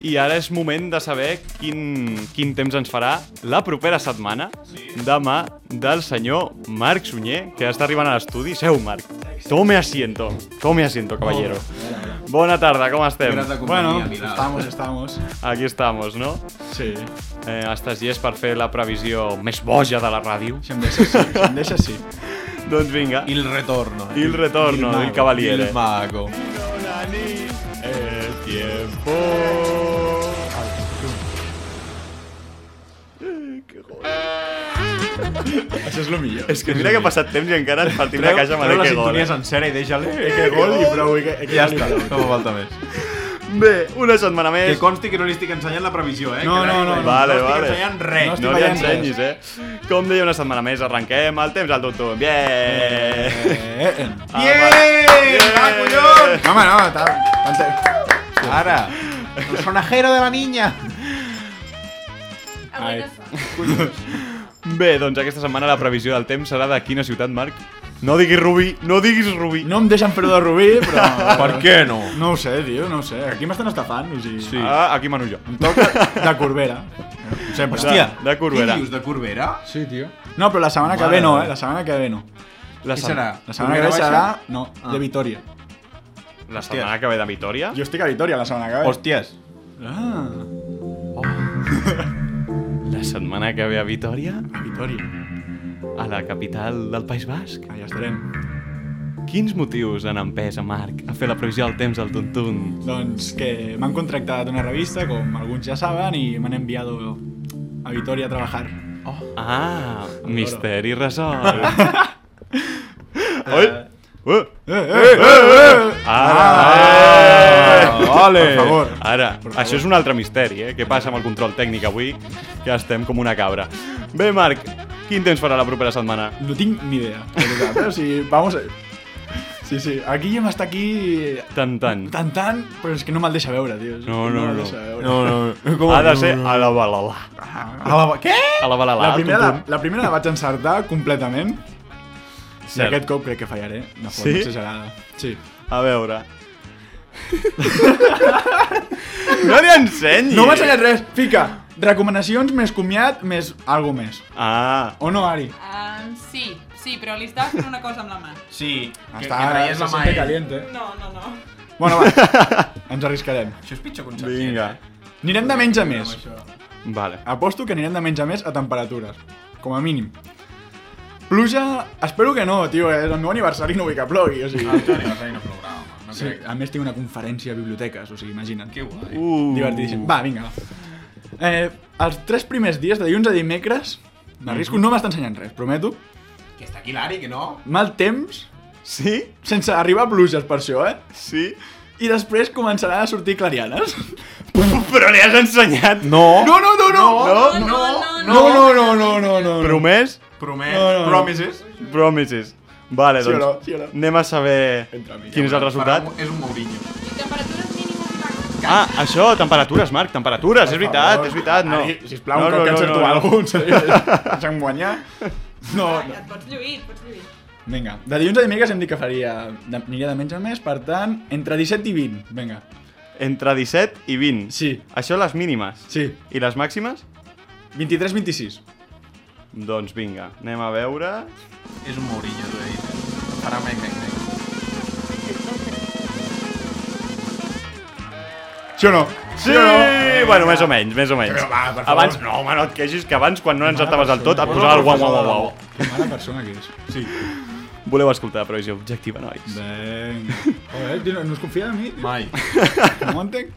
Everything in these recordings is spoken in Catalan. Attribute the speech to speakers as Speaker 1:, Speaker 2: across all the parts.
Speaker 1: I ara és moment de saber quin, quin temps ens farà la propera setmana de mà del senyor Marc Sunyer, que està arribant a l'estudi. Seu, Marc. Tome asiento. Tome asiento, caballero. Bona tarda, com estem?
Speaker 2: Bueno, estamos, estamos.
Speaker 1: Aquí estamos, no?
Speaker 2: Sí.
Speaker 1: Eh, estàs llest per fer la previsió més boja de la ràdio?
Speaker 2: Si em deixa sí, si em deixa sí.
Speaker 1: Doncs vinga.
Speaker 3: Il retorno.
Speaker 1: Il retorno
Speaker 2: Il
Speaker 1: del
Speaker 2: mago,
Speaker 1: cavaliere.
Speaker 3: Il mago.
Speaker 1: El tiempo.
Speaker 2: Això és el millor.
Speaker 1: És que mira que ha passat temps i encara ens partim la caixa amb
Speaker 3: Treu
Speaker 1: el
Speaker 3: la
Speaker 1: que gol.
Speaker 3: sintonia
Speaker 1: eh?
Speaker 3: sencera i deixa-li.
Speaker 2: Eh, que gol i prou. i Que, que
Speaker 3: Ja
Speaker 2: gol
Speaker 3: està, no fa falta més.
Speaker 1: Bé, una setmana
Speaker 3: Que
Speaker 1: més.
Speaker 3: consti que no li estic ensenyant la previsió, eh?
Speaker 2: No,
Speaker 3: Que
Speaker 2: no, no,
Speaker 3: no,
Speaker 1: vale,
Speaker 3: no estic
Speaker 1: vale.
Speaker 3: ensenyant res.
Speaker 2: No
Speaker 1: No li ensenyis, eh? Com deia una setmana més, arrenquem el temps al tutum. Bien!
Speaker 2: Eh, eh.
Speaker 3: Bien! Va, collons!
Speaker 2: No, home, no, tant,
Speaker 3: Ara, el sonajero de la niña.
Speaker 2: Ai.
Speaker 1: Bé, doncs aquesta setmana la previsió del temps serà de quina ciutat, Marc? No diguis Rubí, no diguis Rubí.
Speaker 2: No em deixen fer-ho de Rubí, però...
Speaker 3: Per què no?
Speaker 2: No ho sé, tio, no ho sé. Aquí m'estan estafant, o sigui...
Speaker 3: Sí.
Speaker 1: Ah, aquí mano jo.
Speaker 2: Em toca de Corbera. Sempre.
Speaker 3: Hòstia,
Speaker 1: de Corbera.
Speaker 3: Què dius, de Corbera?
Speaker 2: Sí, tio. No, però la setmana que
Speaker 3: Mare
Speaker 2: ve no, eh? La setmana que ve no.
Speaker 1: La, set-
Speaker 3: serà?
Speaker 2: La setmana que ve serà... No,
Speaker 3: Ah.
Speaker 2: de Vitoria.
Speaker 1: La setmana que ve de Vitoria?
Speaker 2: Jo estic a Vitoria la setmana que ve.
Speaker 3: Hòsties.
Speaker 2: Ah,
Speaker 1: La setmana que ve a Vitoria?
Speaker 2: a Vitoria.
Speaker 1: A la capital del País Basc?
Speaker 2: Allà estarem.
Speaker 1: Quins motius han empès a Marc a fer la previsió del temps al Tuntun?
Speaker 2: Doncs que m'han contractat una revista, com alguns ja saben, i m'han enviado a Vitoria a trabajar.
Speaker 1: Ah, misteri resolt. Oi? Uh,
Speaker 2: Eh, eh, eh, eh!
Speaker 1: ara,
Speaker 3: Ah, vale.
Speaker 2: Per favor.
Speaker 1: Ara, això és un altre misteri, eh? Què passa amb el control tècnic avui? Que estem com una cabra. Bé, Marc, quin temps farà la propera setmana?
Speaker 2: No tinc ni idea, de veritat, eh? O sigui, vamos a... Sí, sí, aquí Guillem està aquí
Speaker 1: Tant, tant.
Speaker 2: tant, tant, però és que no me'l deixa veure, tio.
Speaker 1: No, no, no.
Speaker 2: veure.
Speaker 3: No, no. Com
Speaker 1: Ha de ser a la balala.
Speaker 3: A la... Què?
Speaker 1: A la balala,
Speaker 2: La primera, la, la primera la vaig encertar completament. I
Speaker 1: Cert.
Speaker 2: aquest cop crec que fallaré, forma
Speaker 1: Sí?
Speaker 2: exagerada. Sí.
Speaker 1: A veure... no li ensenyi!
Speaker 2: No m'ha ensenyat res. Fica, recomanacions més comiat més algo més.
Speaker 1: Ah,
Speaker 2: O no, Ari?
Speaker 4: Um, sí, sí, però li estava fent una cosa amb la mà.
Speaker 3: Sí, que,
Speaker 2: Està,
Speaker 3: que traies la mà. ell.
Speaker 2: caliente.
Speaker 4: No, no, no.
Speaker 2: Bueno, va, ens arriscarem.
Speaker 3: Això és pitjor que un
Speaker 1: vinga.
Speaker 2: Anirem de menys a més.
Speaker 1: Vale.
Speaker 2: Aposto que anirem de menys a més a temperatures. Com a mínim. Pluja... Espero que no, tio, eh? És el meu aniversari no vull que plogui, o sigui...
Speaker 3: El teu aniversari no plourà, home. No
Speaker 2: Sí,
Speaker 3: crec.
Speaker 2: a més tinc una conferència a biblioteques, o sigui, imagina't.
Speaker 3: Que guai.
Speaker 1: Uh.
Speaker 2: Divertidíssim. Va, vinga. Eh, els tres primers dies, de dilluns a dimecres, m'arrisco,
Speaker 1: Mhm.
Speaker 2: no m'està ensenyant res, prometo.
Speaker 3: Que està aquí l'Ari, que no?
Speaker 2: Mal temps,
Speaker 1: Sí?
Speaker 2: sense arribar a pluges per això, eh?
Speaker 1: Sí?
Speaker 2: I després començaran a sortir clarianes.
Speaker 1: Però li has ensenyat?
Speaker 3: No.
Speaker 2: No, no, no, no!
Speaker 1: No?
Speaker 4: No, no,
Speaker 2: No, no, no, no, no, no.
Speaker 1: Promès?
Speaker 3: Promet.
Speaker 2: No, no, no.
Speaker 3: Promises.
Speaker 1: Promises. Vale,
Speaker 2: Sí
Speaker 1: doncs
Speaker 2: no? Sí no?
Speaker 1: anem a saber
Speaker 2: Entra
Speaker 1: quin és el resultat.
Speaker 3: Un- És un Mourinho.
Speaker 4: I temperatures mínimes.
Speaker 1: Ah, això, temperatures, Marc, temperatures, és veritat, és veritat, no.
Speaker 2: Ari, sisplau, un cop que encerto algú, deixa'm guanyar. No, no.
Speaker 4: et pots lluir, et pots lluir.
Speaker 2: Vinga, de dilluns a dimecres hem dit que faria... de- Aniria de menys a més, per tant, entre 17 i 20. Vinga.
Speaker 1: Entre 17 i 20.
Speaker 2: Sí.
Speaker 1: Això les mínimes.
Speaker 2: Sí.
Speaker 1: I les màximes?
Speaker 2: 23-26.
Speaker 1: Doncs vinga, anem a veure...
Speaker 3: És un Mourinho, t'ho he dit. Farà mec, mec, mec.
Speaker 2: Sí o no?
Speaker 1: Sí! Bueno, més o menys, més o menys.
Speaker 2: Però va, per favor.
Speaker 1: abans, no, home, no et queixis, que abans, quan no encertaves del tot, et posava el guau, guau, guau, guau.
Speaker 2: Que mala persona que és.
Speaker 3: Sí.
Speaker 1: Voleu escoltar la previsió objectiva, nois?
Speaker 2: Vinga. Joder, no, no es confia en mi?
Speaker 3: Mai.
Speaker 2: No ho entenc?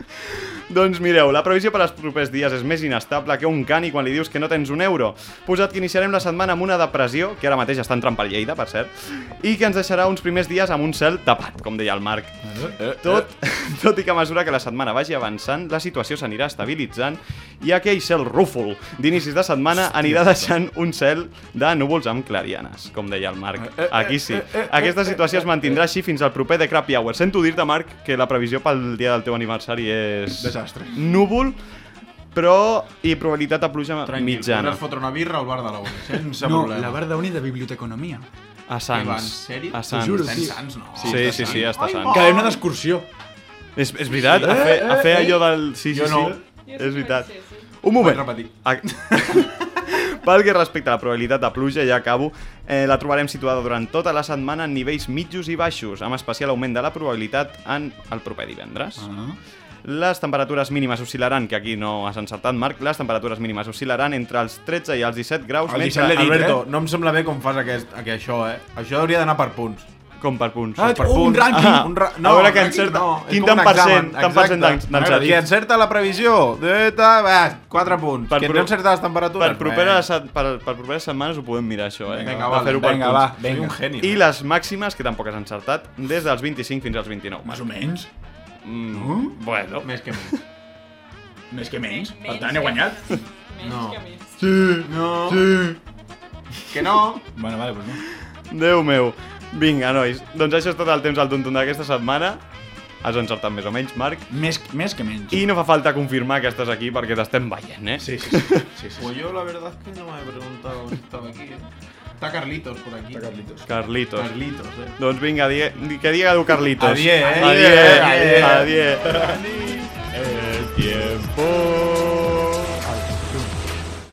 Speaker 1: Doncs mireu, la previsió per als propers dies és més inestable que un cani quan li dius que no tens un euro. Posat que iniciarem la setmana amb una depressió, que ara mateix està entrant per Lleida, per cert, i que ens deixarà uns primers dies amb un cel tapat, com deia el Marc. Tot, tot i que a mesura que la setmana vagi avançant, la situació s'anirà estabilitzant i aquell cel rúfol d'inicis de setmana anirà deixant un cel de núvols amb clarianes, com deia el Marc. Aquí sí. Aquesta situació es mantindrà així fins al proper The Crappy Hour. Sento dir-te, Marc, que la previsió pel dia del teu aniversari és...
Speaker 2: Desastre.
Speaker 1: Núvol, però i probabilitat de pluja
Speaker 3: Tranquil,
Speaker 1: mitjana.
Speaker 3: podràs fotre una birra al bar de la uni, sense
Speaker 2: No,
Speaker 3: problema.
Speaker 2: la barra d'uni de biblioteconomia.
Speaker 1: A
Speaker 3: Què va, en
Speaker 1: Sants.
Speaker 3: sèrio?
Speaker 1: A Sants.
Speaker 2: juro,
Speaker 3: Està
Speaker 2: sí.
Speaker 3: Sants, no?
Speaker 1: Sí, sí, sí, està a Sants.
Speaker 2: Que anem d'excursió.
Speaker 1: És, és veritat, a fer, a fer allò del... Sí, sí,
Speaker 3: Jo no.
Speaker 1: sí. És veritat.
Speaker 4: Sí, sí.
Speaker 1: Un moment.
Speaker 3: Pots repetir.
Speaker 1: A- Pel que respecta a la probabilitat de pluja, ja acabo, eh, la trobarem situada durant tota la setmana en nivells mitjos i baixos, amb especial augment de la probabilitat en el proper divendres.
Speaker 2: Ah.
Speaker 1: Les temperatures mínimes oscil·laran, que aquí no has encertat, Marc, les temperatures mínimes oscil·laran entre els 13 i els 17 graus,
Speaker 2: El
Speaker 1: mentre...
Speaker 2: 17 l'he dit,
Speaker 3: Alberto,
Speaker 2: eh?
Speaker 3: no em sembla bé com fas aquest, aquest això, eh? Això hauria d'anar per punts.
Speaker 1: Com per punts.
Speaker 2: Ah,
Speaker 3: per
Speaker 2: un
Speaker 3: punts.
Speaker 2: rànquing.
Speaker 1: Ah,
Speaker 3: Un ra...
Speaker 1: a veure què
Speaker 3: rànquing
Speaker 1: encerta.
Speaker 3: no, és
Speaker 1: Quin tant per cent- tant per cent d'encertar?
Speaker 3: Qui encerta la previsió, de, va, 4 punts.
Speaker 1: Per
Speaker 3: Qui no encerta les temperatures,
Speaker 1: Per properes, set- per, per properes setmanes ho podem mirar, això, eh?
Speaker 3: Vinga, vale.
Speaker 1: per
Speaker 2: Vinga, va, vinga.
Speaker 3: un genio.
Speaker 1: I les màximes, que tampoc has encertat, des dels 25 fins als 29.
Speaker 2: Més o menys.
Speaker 1: Mm,
Speaker 2: No?
Speaker 1: Bueno,
Speaker 3: Més que menys.
Speaker 2: Més que menys. Per
Speaker 4: Menys
Speaker 2: tant, he guanyat.
Speaker 4: Menys
Speaker 3: No.
Speaker 4: que més.
Speaker 2: Sí.
Speaker 3: No.
Speaker 2: Sí.
Speaker 3: Que no.
Speaker 2: Bueno, vale, pues no.
Speaker 1: Déu meu. Vinga, nois. Doncs això és tot el temps al tonton d'aquesta setmana. Has encertat més o menys, Marc.
Speaker 2: Més, més que menys.
Speaker 1: I no fa falta confirmar que estàs aquí perquè t'estem veient, eh?
Speaker 2: Sí, sí, sí. sí, sí.
Speaker 3: Pues yo la verdad es que no me he preguntado si estaba aquí, eh. Está Carlitos por aquí.
Speaker 2: Está Carlitos.
Speaker 1: Carlitos.
Speaker 3: Carlitos, eh.
Speaker 1: Doncs vinga, die, que diga tu Carlitos.
Speaker 3: Adié, eh?
Speaker 1: Adié,
Speaker 3: Adié.
Speaker 1: adié. El tiempo